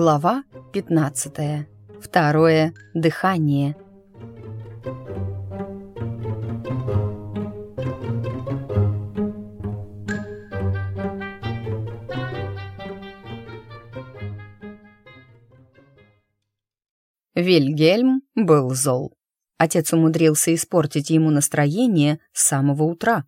Глава 15. Второе дыхание. Вильгельм был зол. Отец умудрился испортить ему настроение с самого утра,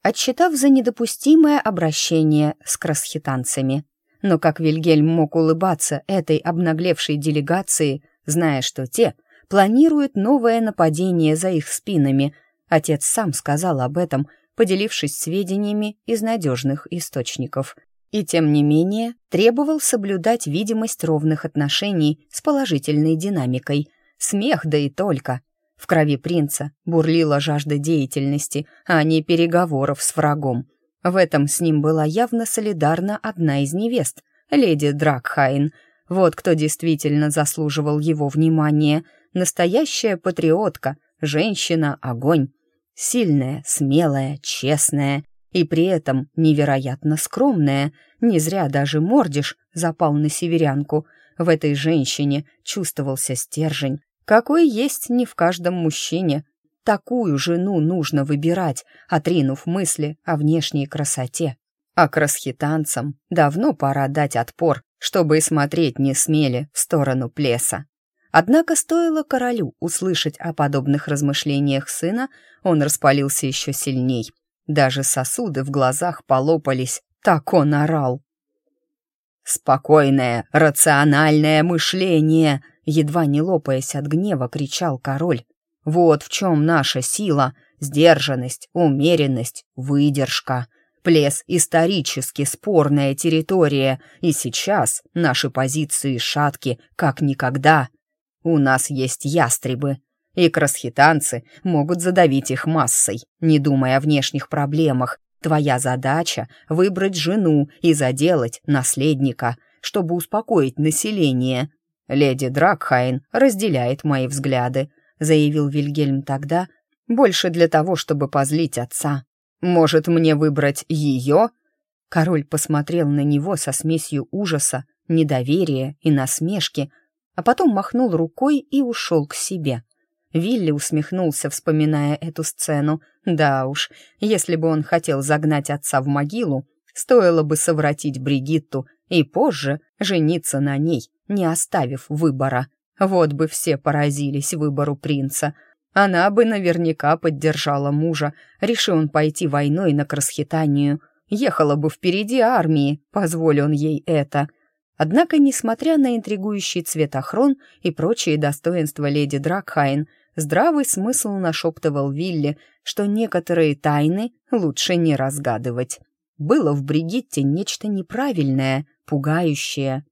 отчитав за недопустимое обращение с красхитанцами. Но как Вильгельм мог улыбаться этой обнаглевшей делегации, зная, что те планируют новое нападение за их спинами? Отец сам сказал об этом, поделившись сведениями из надежных источников. И тем не менее требовал соблюдать видимость ровных отношений с положительной динамикой. Смех, да и только. В крови принца бурлила жажда деятельности, а не переговоров с врагом. В этом с ним была явно солидарна одна из невест, леди Дракхайн. Вот кто действительно заслуживал его внимания. Настоящая патриотка, женщина-огонь. Сильная, смелая, честная и при этом невероятно скромная. Не зря даже Мордиш запал на северянку. В этой женщине чувствовался стержень, какой есть не в каждом мужчине, Такую жену нужно выбирать, отринув мысли о внешней красоте. А красхитанцам давно пора дать отпор, чтобы и смотреть не смели в сторону плеса. Однако стоило королю услышать о подобных размышлениях сына, он распалился еще сильней. Даже сосуды в глазах полопались, так он орал. «Спокойное, рациональное мышление!» Едва не лопаясь от гнева, кричал король. Вот в чем наша сила, сдержанность, умеренность, выдержка. Плес — исторически спорная территория, и сейчас наши позиции шатки, как никогда. У нас есть ястребы, и красхитанцы могут задавить их массой, не думая о внешних проблемах. Твоя задача — выбрать жену и заделать наследника, чтобы успокоить население. Леди Дракхайн разделяет мои взгляды, заявил Вильгельм тогда, больше для того, чтобы позлить отца. Может, мне выбрать ее? Король посмотрел на него со смесью ужаса, недоверия и насмешки, а потом махнул рукой и ушел к себе. Вилли усмехнулся, вспоминая эту сцену. Да уж, если бы он хотел загнать отца в могилу, стоило бы совратить Бригитту и позже жениться на ней, не оставив выбора. Вот бы все поразились выбору принца. Она бы наверняка поддержала мужа, решил он пойти войной на Красхитанию. Ехала бы впереди армии, позволь он ей это. Однако, несмотря на интригующий цвет охрон и прочие достоинства леди Дракхайн, здравый смысл нашептывал Вилли, что некоторые тайны лучше не разгадывать. Было в Бригитте нечто неправильное, пугающее.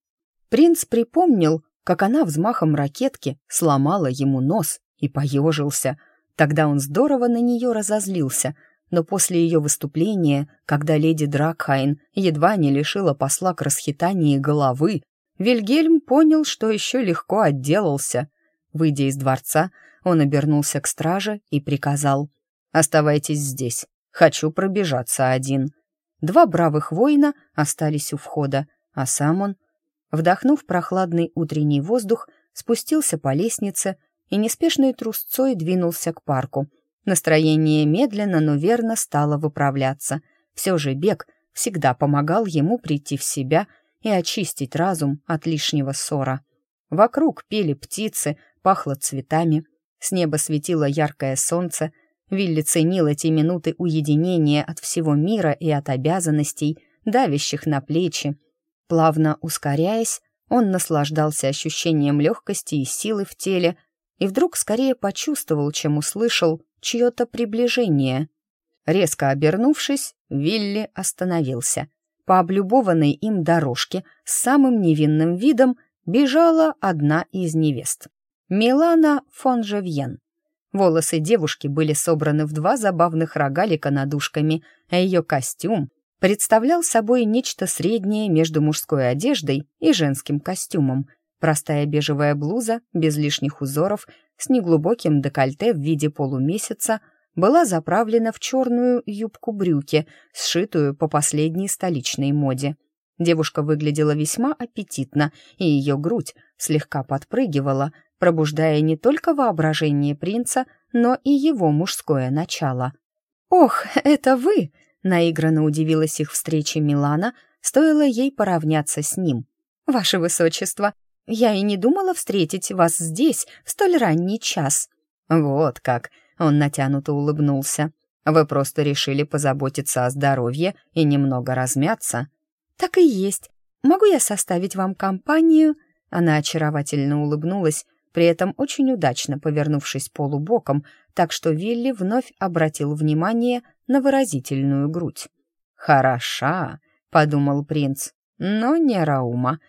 Принц припомнил, как она взмахом ракетки сломала ему нос и поежился. Тогда он здорово на нее разозлился, но после ее выступления, когда леди Дракхайн едва не лишила посла к расхитании головы, Вильгельм понял, что еще легко отделался. Выйдя из дворца, он обернулся к страже и приказал «Оставайтесь здесь, хочу пробежаться один». Два бравых воина остались у входа, а сам он Вдохнув прохладный утренний воздух, спустился по лестнице и неспешной трусцой двинулся к парку. Настроение медленно, но верно стало выправляться. Все же бег всегда помогал ему прийти в себя и очистить разум от лишнего ссора. Вокруг пели птицы, пахло цветами, с неба светило яркое солнце, Вилли ценил эти минуты уединения от всего мира и от обязанностей, давящих на плечи, Плавно ускоряясь, он наслаждался ощущением легкости и силы в теле и вдруг скорее почувствовал, чем услышал чье-то приближение. Резко обернувшись, Вилли остановился. По облюбованной им дорожке с самым невинным видом бежала одна из невест. Милана фон Жевьен. Волосы девушки были собраны в два забавных рогалика над ушками, а ее костюм представлял собой нечто среднее между мужской одеждой и женским костюмом. Простая бежевая блуза, без лишних узоров, с неглубоким декольте в виде полумесяца, была заправлена в черную юбку-брюки, сшитую по последней столичной моде. Девушка выглядела весьма аппетитно, и ее грудь слегка подпрыгивала, пробуждая не только воображение принца, но и его мужское начало. «Ох, это вы!» — наигранно удивилась их встрече Милана, стоило ей поравняться с ним. «Ваше высочество, я и не думала встретить вас здесь в столь ранний час». «Вот как!» — он натянуто улыбнулся. «Вы просто решили позаботиться о здоровье и немного размяться?» «Так и есть. Могу я составить вам компанию?» Она очаровательно улыбнулась, при этом очень удачно повернувшись полубоком, так что Вилли вновь обратил внимание на выразительную грудь. «Хороша», — подумал принц, — «но не Раума».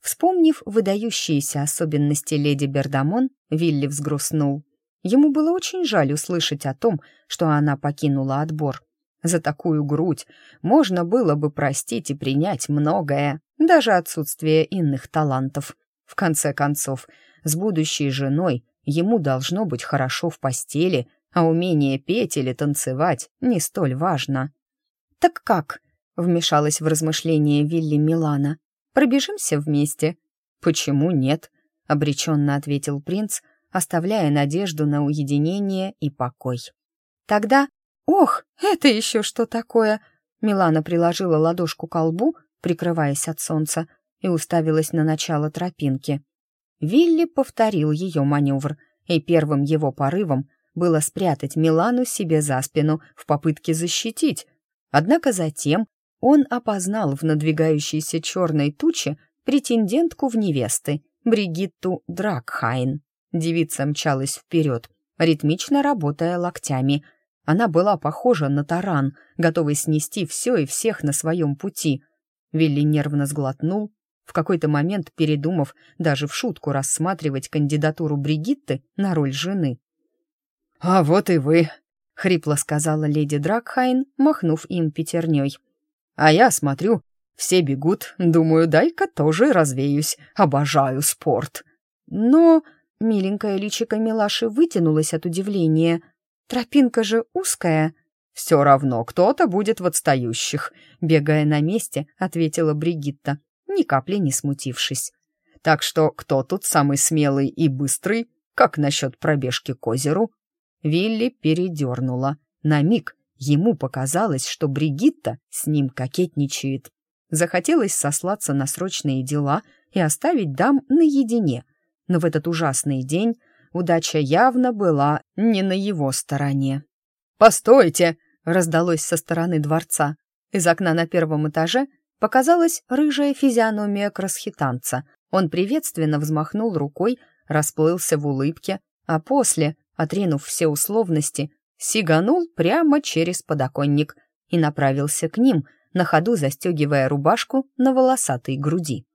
Вспомнив выдающиеся особенности леди Бердамон, Вилли взгрустнул. Ему было очень жаль услышать о том, что она покинула отбор. За такую грудь можно было бы простить и принять многое, даже отсутствие иных талантов. В конце концов, с будущей женой ему должно быть хорошо в постели, а умение петь или танцевать не столь важно. «Так как?» — вмешалась в размышления Вилли Милана. «Пробежимся вместе?» «Почему нет?» — обреченно ответил принц, оставляя надежду на уединение и покой. «Тогда «Ох, это еще что такое?» Милана приложила ладошку к лбу, прикрываясь от солнца, и уставилась на начало тропинки. Вилли повторил ее маневр, и первым его порывом было спрятать Милану себе за спину в попытке защитить. Однако затем он опознал в надвигающейся черной туче претендентку в невесты, Бригитту Дракхайн. Девица мчалась вперед, ритмично работая локтями — она была похожа на таран, готовый снести все и всех на своем пути. Вилли нервно сглотнул, в какой-то момент передумав даже в шутку рассматривать кандидатуру Бригитты на роль жены. «А вот и вы», — хрипло сказала леди Дракхайн, махнув им пятерней. «А я смотрю, все бегут, думаю, дай-ка тоже развеюсь, обожаю спорт». Но миленькое личико Милаши вытянулось от удивления — Тропинка же узкая. Все равно кто-то будет в отстающих, бегая на месте, ответила Бригитта, ни капли не смутившись. Так что кто тут самый смелый и быстрый? Как насчет пробежки к озеру? Вилли передернула. На миг ему показалось, что Бригитта с ним кокетничает. Захотелось сослаться на срочные дела и оставить дам наедине. Но в этот ужасный день удача явно была не на его стороне. «Постойте!» — раздалось со стороны дворца. Из окна на первом этаже показалась рыжая физиономия красхитанца. Он приветственно взмахнул рукой, расплылся в улыбке, а после, отринув все условности, сиганул прямо через подоконник и направился к ним, на ходу застегивая рубашку на волосатой груди.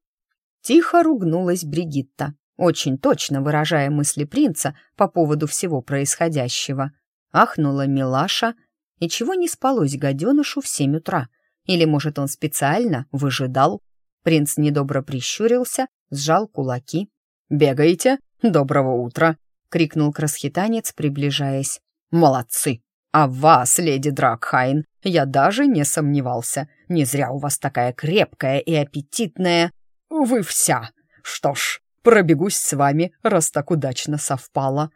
Тихо ругнулась Бригитта очень точно выражая мысли принца по поводу всего происходящего. Ахнула милаша, и чего не спалось гаденышу в семь утра. Или, может, он специально выжидал? Принц недобро прищурился, сжал кулаки. «Бегаете? Доброго утра!» — крикнул красхитанец, приближаясь. «Молодцы! А в вас, леди Дракхайн, я даже не сомневался. Не зря у вас такая крепкая и аппетитная... Вы вся! Что ж, Пробегусь с вами, раз так удачно совпало».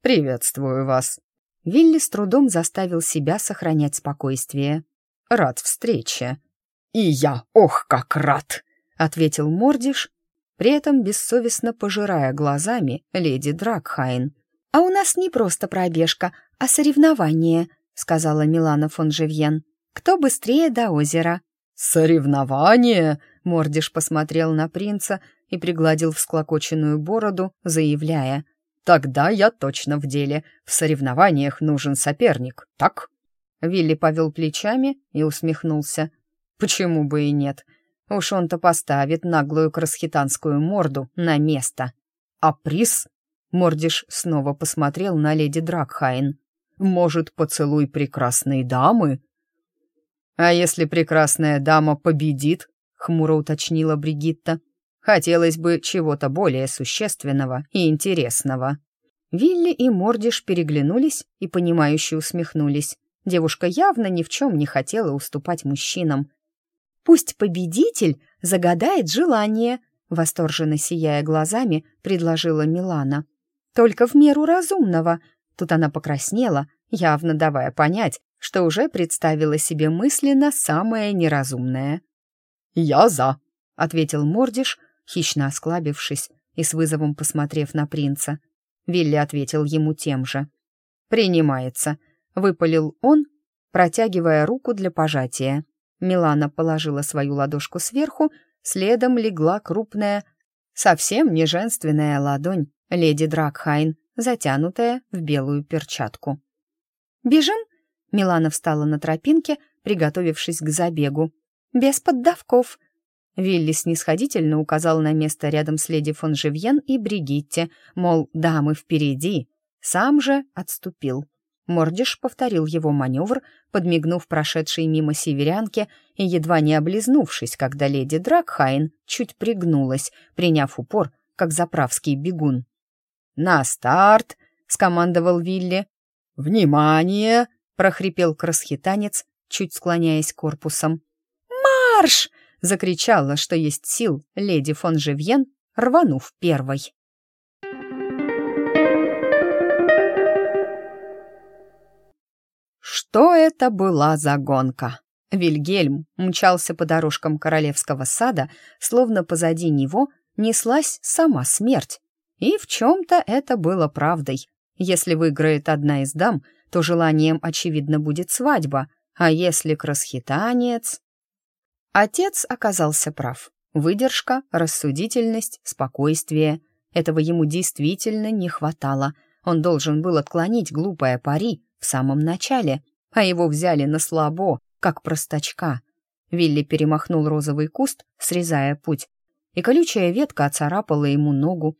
«Приветствую вас». Вилли с трудом заставил себя сохранять спокойствие. «Рад встрече». «И я, ох, как рад!» — ответил Мордиш, при этом бессовестно пожирая глазами леди Дракхайн. «А у нас не просто пробежка, а соревнование», — сказала Милана фон Живьен. «Кто быстрее до озера?» «Соревнование?» — Мордиш посмотрел на принца и пригладил всклокоченную бороду, заявляя, «Тогда я точно в деле. В соревнованиях нужен соперник, так?» Вилли повел плечами и усмехнулся. «Почему бы и нет? Уж он-то поставит наглую красхитанскую морду на место. А приз?» Мордиш снова посмотрел на леди Дракхайн. «Может, поцелуй прекрасной дамы?» «А если прекрасная дама победит?» — хмуро уточнила Бригитта. Хотелось бы чего-то более существенного и интересного. Вилли и Мордиш переглянулись и, понимающе усмехнулись. Девушка явно ни в чем не хотела уступать мужчинам. Пусть победитель загадает желание, восторженно сияя глазами, предложила Милана. Только в меру разумного. Тут она покраснела, явно давая понять, что уже представила себе мысленно самое неразумное. «Я за», — ответил Мордиш, хищно осклабившись и с вызовом посмотрев на принца. Вилли ответил ему тем же. «Принимается», — выпалил он, протягивая руку для пожатия. Милана положила свою ладошку сверху, следом легла крупная, совсем не женственная ладонь леди Дракхайн, затянутая в белую перчатку. «Бежим?» — Милана встала на тропинке, приготовившись к забегу. «Без поддавков», Вилли снисходительно указал на место рядом с леди фон Живьен и Бригитте, мол, дамы впереди. Сам же отступил. Мордиш повторил его маневр, подмигнув прошедшей мимо северянке и едва не облизнувшись, когда леди Дракхайн чуть пригнулась, приняв упор, как заправский бегун. «На старт!» — скомандовал Вилли. «Внимание!» — прохрипел красхитанец, чуть склоняясь корпусом. «Марш!» закричала, что есть сил, леди фон Живьен, рванув первой. Что это была за гонка? Вильгельм мчался по дорожкам королевского сада, словно позади него неслась сама смерть. И в чем-то это было правдой. Если выиграет одна из дам, то желанием, очевидно, будет свадьба, а если красхитанец... Отец оказался прав. Выдержка, рассудительность, спокойствие. Этого ему действительно не хватало. Он должен был отклонить глупое пари в самом начале, а его взяли на слабо, как простачка. Вилли перемахнул розовый куст, срезая путь, и колючая ветка оцарапала ему ногу.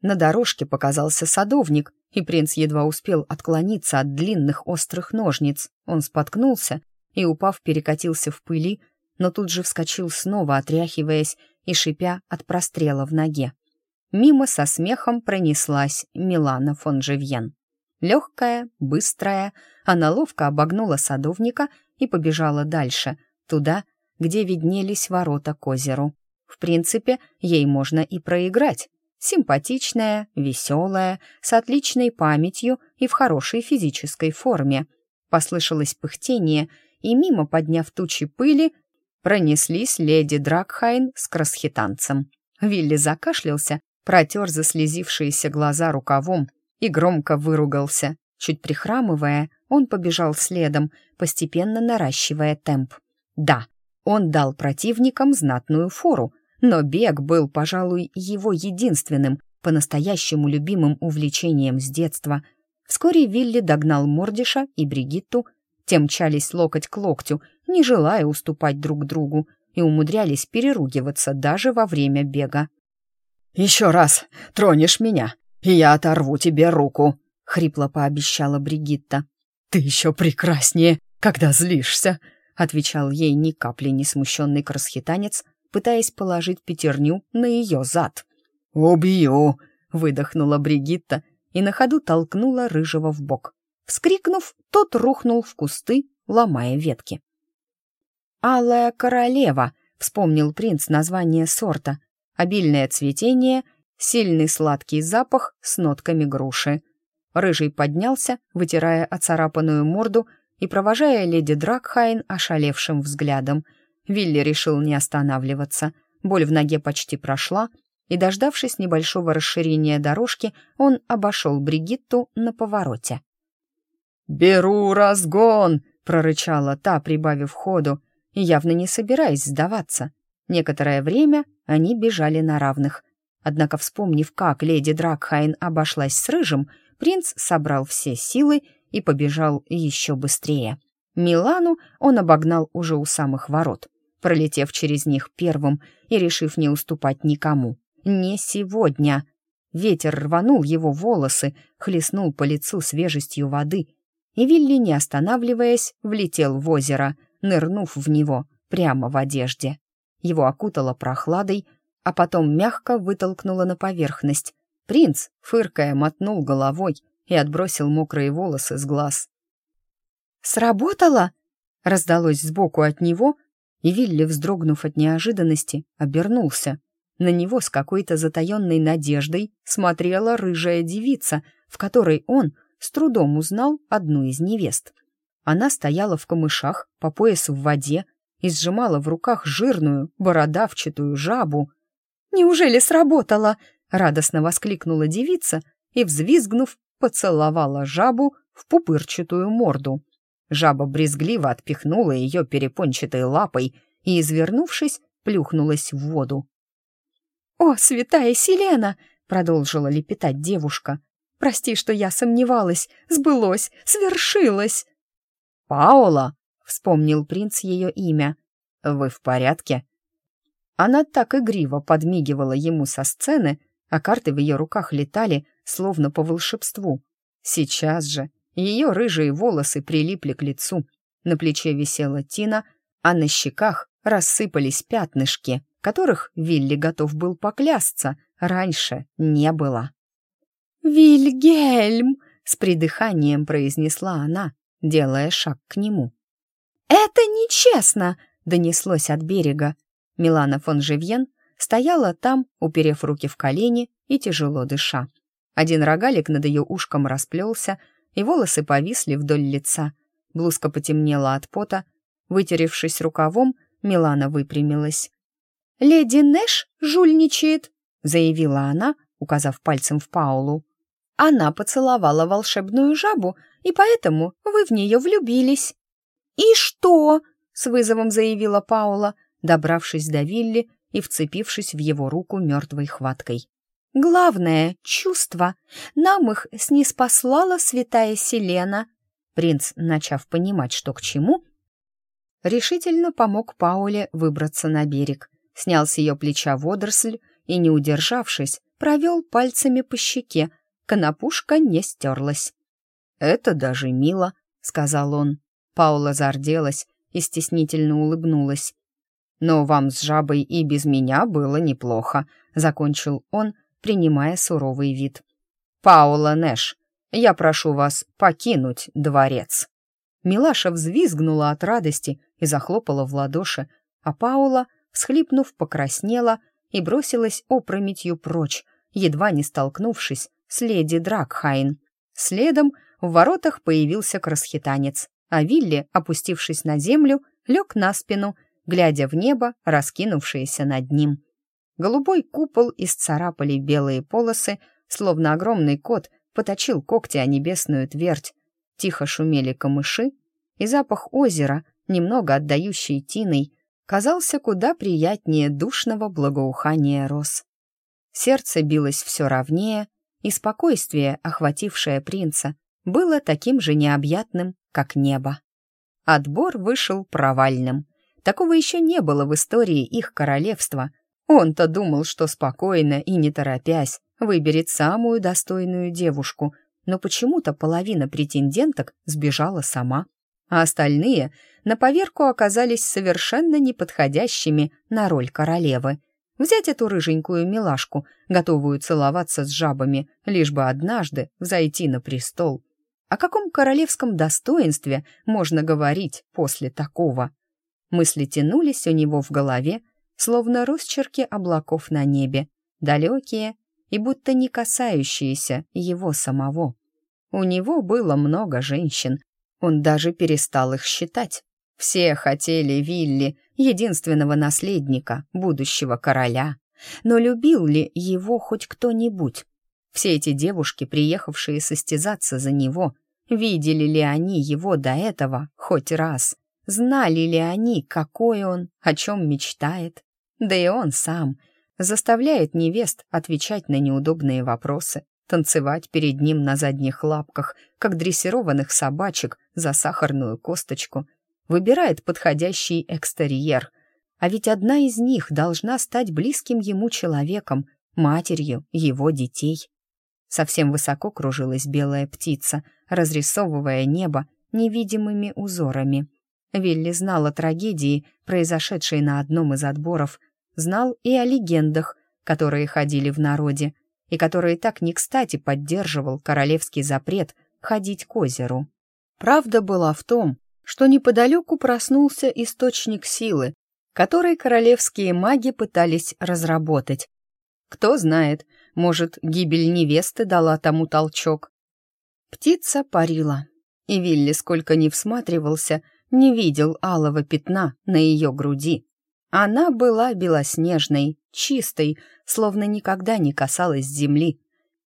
На дорожке показался садовник, и принц едва успел отклониться от длинных острых ножниц. Он споткнулся и, упав, перекатился в пыли, но тут же вскочил снова, отряхиваясь и шипя от прострела в ноге. Мимо со смехом пронеслась Милана фон Живьен. Легкая, быстрая, она ловко обогнула садовника и побежала дальше, туда, где виднелись ворота к озеру. В принципе, ей можно и проиграть. Симпатичная, веселая, с отличной памятью и в хорошей физической форме. Послышалось пыхтение, и мимо, подняв тучи пыли, пронеслись леди Дракхайн с красхитанцем. Вилли закашлялся, протер заслезившиеся глаза рукавом и громко выругался. Чуть прихрамывая, он побежал следом, постепенно наращивая темп. Да, он дал противникам знатную фору, но бег был, пожалуй, его единственным, по-настоящему любимым увлечением с детства. Вскоре Вилли догнал Мордиша и Бригитту, те мчались локоть к локтю, не желая уступать друг другу, и умудрялись переругиваться даже во время бега. «Еще раз тронешь меня, я оторву тебе руку», — хрипло пообещала Бригитта. «Ты еще прекраснее, когда злишься», — отвечал ей ни капли не смущенный красхитанец, пытаясь положить пятерню на ее зад. «Убью!» — выдохнула Бригитта и на ходу толкнула рыжего в бок. Вскрикнув, тот рухнул в кусты, ломая ветки. «Алая королева», — вспомнил принц название сорта. Обильное цветение, сильный сладкий запах с нотками груши. Рыжий поднялся, вытирая оцарапанную морду и провожая леди Дракхайн ошалевшим взглядом. Вилли решил не останавливаться. Боль в ноге почти прошла, и, дождавшись небольшого расширения дорожки, он обошел Бригитту на повороте. «Беру разгон!» — прорычала та, прибавив ходу явно не собираясь сдаваться. Некоторое время они бежали на равных. Однако, вспомнив, как леди Дракхайн обошлась с Рыжим, принц собрал все силы и побежал еще быстрее. Милану он обогнал уже у самых ворот, пролетев через них первым и решив не уступать никому. Не сегодня. Ветер рванул его волосы, хлестнул по лицу свежестью воды, и Вилли, не останавливаясь, влетел в озеро — нырнув в него прямо в одежде. Его окутало прохладой, а потом мягко вытолкнуло на поверхность. Принц, фыркая, мотнул головой и отбросил мокрые волосы с глаз. «Сработало!» — раздалось сбоку от него, И Вилли, вздрогнув от неожиданности, обернулся. На него с какой-то затаенной надеждой смотрела рыжая девица, в которой он с трудом узнал одну из невест. Она стояла в камышах, по пояс в воде, и сжимала в руках жирную, бородавчатую жабу. «Неужели сработало?» — радостно воскликнула девица и, взвизгнув, поцеловала жабу в пупырчатую морду. Жаба брезгливо отпихнула ее перепончатой лапой и, извернувшись, плюхнулась в воду. «О, святая Селена!» — продолжила лепетать девушка. «Прости, что я сомневалась. Сбылось, свершилось!» «Паула!» — вспомнил принц ее имя. «Вы в порядке?» Она так игриво подмигивала ему со сцены, а карты в ее руках летали, словно по волшебству. Сейчас же ее рыжие волосы прилипли к лицу, на плече висела Тина, а на щеках рассыпались пятнышки, которых Вилли готов был поклясться, раньше не было. «Вильгельм!» — с придыханием произнесла она, делая шаг к нему. «Это нечестно!» — донеслось от берега. Милана фон Живьен стояла там, уперев руки в колени и тяжело дыша. Один рогалик над ее ушком расплелся, и волосы повисли вдоль лица. Блузка потемнела от пота. Вытеревшись рукавом, Милана выпрямилась. «Леди Нэш жульничает», — заявила она, указав пальцем в Паулу. «Она поцеловала волшебную жабу, и поэтому вы в нее влюбились». «И что?» — с вызовом заявила Паула, добравшись до Вилли и вцепившись в его руку мертвой хваткой. «Главное — чувство. Нам их снеспослала святая Селена». Принц, начав понимать, что к чему, решительно помог Пауле выбраться на берег, снял с ее плеча водоросль и, не удержавшись, провел пальцами по щеке. Конопушка не стерлась. «Это даже мило», — сказал он. Паула зарделась и стеснительно улыбнулась. «Но вам с жабой и без меня было неплохо», — закончил он, принимая суровый вид. «Паула Нэш, я прошу вас покинуть дворец». Милаша взвизгнула от радости и захлопала в ладоши, а Паула, всхлипнув, покраснела и бросилась опрометью прочь, едва не столкнувшись с леди Дракхайн. Следом в воротах появился красхитанец, а Вилли, опустившись на землю, лег на спину, глядя в небо, раскинувшееся над ним. Голубой купол исцарапали белые полосы, словно огромный кот поточил когти о небесную твердь. Тихо шумели камыши, и запах озера, немного отдающий тиной, казался куда приятнее душного благоухания роз. Сердце билось все ровнее, и спокойствие, охватившее принца, было таким же необъятным, как небо. Отбор вышел провальным. Такого еще не было в истории их королевства — он-то думал, что спокойно и не торопясь выберет самую достойную девушку, но почему-то половина претенденток сбежала сама, а остальные на поверку оказались совершенно неподходящими на роль королевы. Взять эту рыженькую милашку, готовую целоваться с жабами, лишь бы однажды взойти на престол. О каком королевском достоинстве можно говорить после такого? Мысли тянулись у него в голове, словно росчерки облаков на небе, далекие и будто не касающиеся его самого. У него было много женщин, он даже перестал их считать. Все хотели Вилли, единственного наследника, будущего короля. Но любил ли его хоть кто-нибудь? Все эти девушки, приехавшие состязаться за него, видели ли они его до этого хоть раз? Знали ли они, какой он, о чем мечтает? Да и он сам заставляет невест отвечать на неудобные вопросы, танцевать перед ним на задних лапках, как дрессированных собачек за сахарную косточку, выбирает подходящий экстерьер. А ведь одна из них должна стать близким ему человеком, матерью его детей. Совсем высоко кружилась белая птица, разрисовывая небо невидимыми узорами. Вилли знала трагедии, произошедшей на одном из отборов – знал и о легендах, которые ходили в народе, и которые так не кстати поддерживал королевский запрет ходить к озеру. Правда была в том, что неподалеку проснулся источник силы, который королевские маги пытались разработать. Кто знает, может, гибель невесты дала тому толчок. Птица парила, и Вилли, сколько ни всматривался, не видел алого пятна на ее груди. Она была белоснежной, чистой, словно никогда не касалась земли.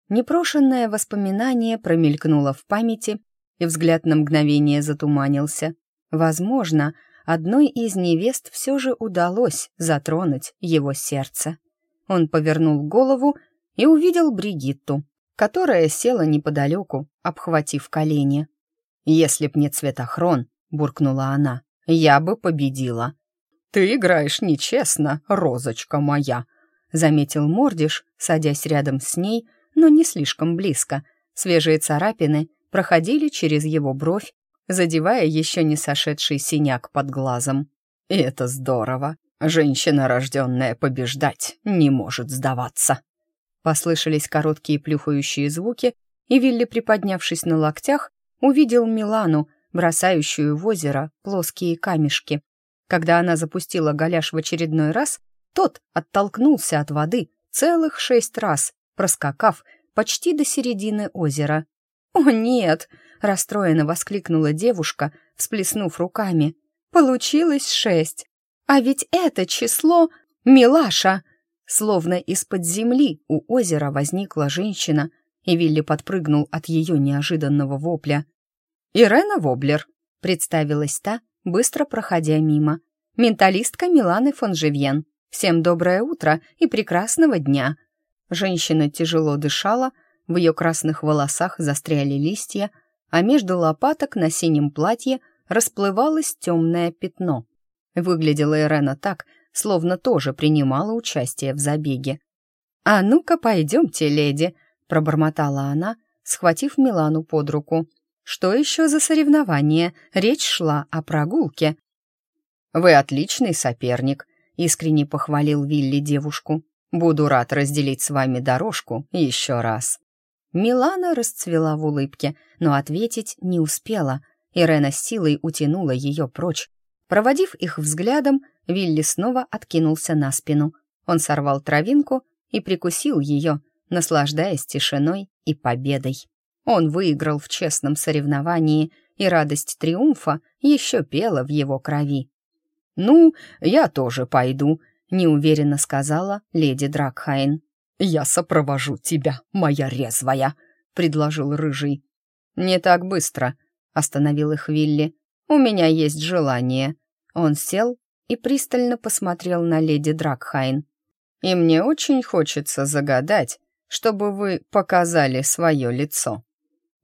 Непрошенное воспоминание промелькнуло в памяти, и взгляд на мгновение затуманился. Возможно, одной из невест все же удалось затронуть его сердце. Он повернул голову и увидел Бригитту, которая села неподалеку, обхватив колени. «Если б не цветохрон», — буркнула она, — «я бы победила». «Ты играешь нечестно, розочка моя», — заметил Мордиш, садясь рядом с ней, но не слишком близко. Свежие царапины проходили через его бровь, задевая еще не сошедший синяк под глазом. «И это здорово. Женщина, рожденная побеждать, не может сдаваться». Послышались короткие плюхающие звуки, и Вилли, приподнявшись на локтях, увидел Милану, бросающую в озеро плоские камешки. Когда она запустила голяш в очередной раз, тот оттолкнулся от воды целых шесть раз, проскакав почти до середины озера. «О, нет!» — расстроенно воскликнула девушка, всплеснув руками. «Получилось шесть! А ведь это число Милаша!» Словно из-под земли у озера возникла женщина, и Вилли подпрыгнул от ее неожиданного вопля. «Ирена Воблер», — представилась та, быстро проходя мимо. «Менталистка Миланы фон Живьен. Всем доброе утро и прекрасного дня». Женщина тяжело дышала, в ее красных волосах застряли листья, а между лопаток на синем платье расплывалось темное пятно. Выглядела Ирена так, словно тоже принимала участие в забеге. «А ну-ка, пойдемте, леди», — пробормотала она, схватив Милану под руку. «Что еще за соревнование? Речь шла о прогулке». «Вы отличный соперник», — искренне похвалил Вилли девушку. «Буду рад разделить с вами дорожку еще раз». Милана расцвела в улыбке, но ответить не успела. Ирена силой утянула ее прочь. Проводив их взглядом, Вилли снова откинулся на спину. Он сорвал травинку и прикусил ее, наслаждаясь тишиной и победой. Он выиграл в честном соревновании, и радость триумфа еще пела в его крови. «Ну, я тоже пойду», — неуверенно сказала леди Дракхайн. «Я сопровожу тебя, моя резвая», — предложил Рыжий. «Не так быстро», — остановил их Вилли. «У меня есть желание». Он сел и пристально посмотрел на леди Дракхайн. «И мне очень хочется загадать, чтобы вы показали свое лицо».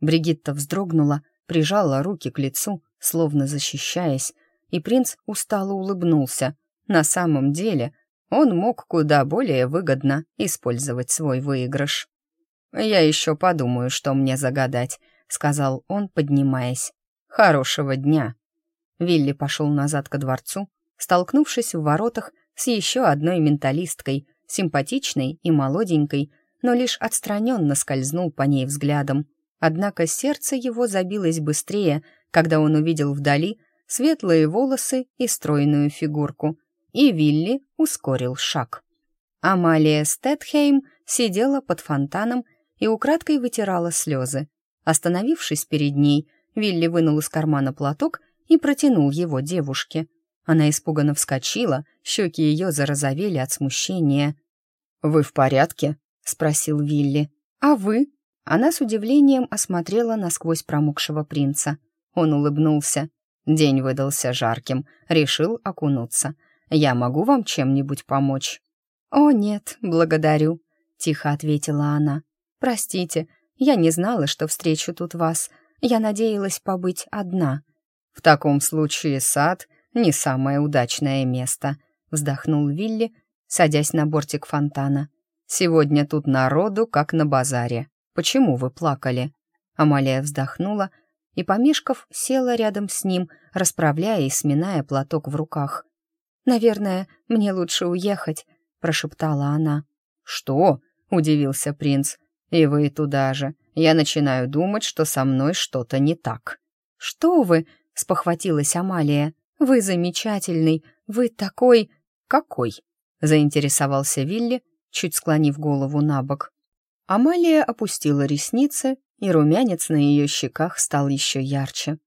Бригитта вздрогнула, прижала руки к лицу, словно защищаясь, и принц устало улыбнулся. На самом деле он мог куда более выгодно использовать свой выигрыш. «Я еще подумаю, что мне загадать», — сказал он, поднимаясь. «Хорошего дня». Вилли пошел назад ко дворцу, столкнувшись в воротах с еще одной менталисткой, симпатичной и молоденькой, но лишь отстраненно скользнул по ней взглядом. Однако сердце его забилось быстрее, когда он увидел вдали светлые волосы и стройную фигурку, и Вилли ускорил шаг. Амалия Стэтхейм сидела под фонтаном и украдкой вытирала слезы. Остановившись перед ней, Вилли вынул из кармана платок и протянул его девушке — она испуганно вскочила, щеки ее зарозовели от смущения. «Вы в порядке?» — спросил Вилли. «А вы?» Она с удивлением осмотрела насквозь промокшего принца. Он улыбнулся. День выдался жарким, решил окунуться. «Я могу вам чем-нибудь помочь?» «О, нет, благодарю», — тихо ответила она. «Простите, я не знала, что встречу тут вас. Я надеялась побыть одна». «В таком случае сад не самое удачное место», — вздохнул Вилли, садясь на бортик фонтана. «Сегодня тут народу, как на базаре. Почему вы плакали?» Амалия вздохнула и, помешков, села рядом с ним, расправляя и сминая платок в руках. «Наверное, мне лучше уехать», — прошептала она. «Что?» — удивился принц. «И вы туда же. Я начинаю думать, что со мной что-то не так». «Что вы?» — спохватилась Амалия. Вы замечательный, вы такой...» «Какой?» — заинтересовался Вилли, чуть склонив голову на бок. Амалия опустила ресницы, и румянец на ее щеках стал еще ярче.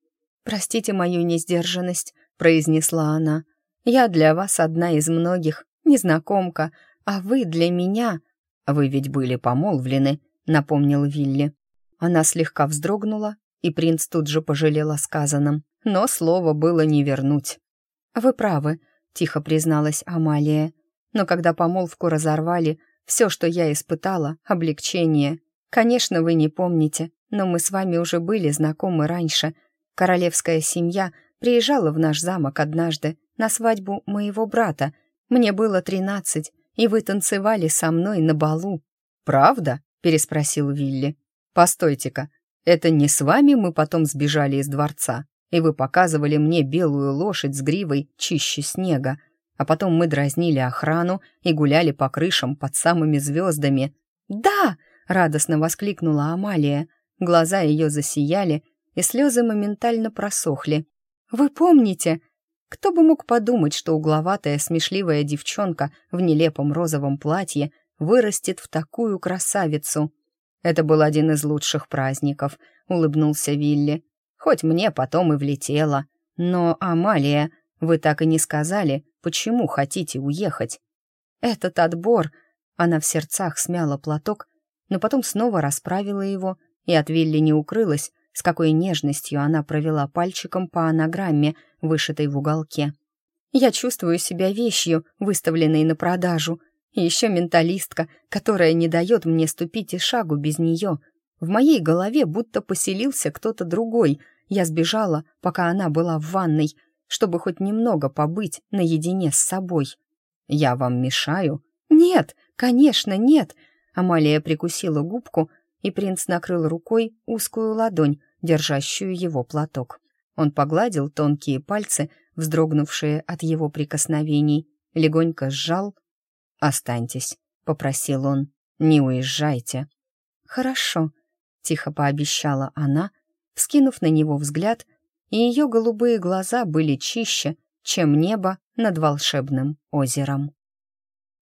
«Простите мою несдержанность», — произнесла она. «Я для вас одна из многих, незнакомка, а вы для меня...» «Вы ведь были помолвлены», — напомнил Вилли. Она слегка вздрогнула, и принц тут же пожалел о сказанном, но слово было не вернуть. «Вы правы», — тихо призналась Амалия. «Но когда помолвку разорвали, все, что я испытала, — облегчение. Конечно, вы не помните, но мы с вами уже были знакомы раньше. Королевская семья приезжала в наш замок однажды на свадьбу моего брата. Мне было тринадцать, и вы танцевали со мной на балу». «Правда?» — переспросил Вилли. «Постойте-ка, это не с вами мы потом сбежали из дворца, и вы показывали мне белую лошадь с гривой чище снега, а потом мы дразнили охрану и гуляли по крышам под самыми звездами». «Да!» — радостно воскликнула Амалия. Глаза ее засияли, и слезы моментально просохли. «Вы помните?» Кто бы мог подумать, что угловатая смешливая девчонка в нелепом розовом платье вырастет в такую красавицу? Это был один из лучших праздников, улыбнулся Вилли. Хоть мне потом и влетело. Но, Амалия, вы так и не сказали, почему хотите уехать. Этот отбор... Она в сердцах смяла платок, но потом снова расправила его, и от Вилли не укрылась, с какой нежностью она провела пальчиком по анаграмме, вышитой в уголке. «Я чувствую себя вещью, выставленной на продажу. Еще менталистка, которая не дает мне ступить и шагу без нее. В моей голове будто поселился кто-то другой. Я сбежала, пока она была в ванной, чтобы хоть немного побыть наедине с собой. «Я вам мешаю?» «Нет, конечно, нет!» Амалия прикусила губку, и принц накрыл рукой узкую ладонь, держащую его платок. Он погладил тонкие пальцы, вздрогнувшие от его прикосновений, легонько сжал. «Останьтесь», — попросил он, — «не уезжайте». «Хорошо», — тихо пообещала она, вскинув на него взгляд, и ее голубые глаза были чище, чем небо над волшебным озером.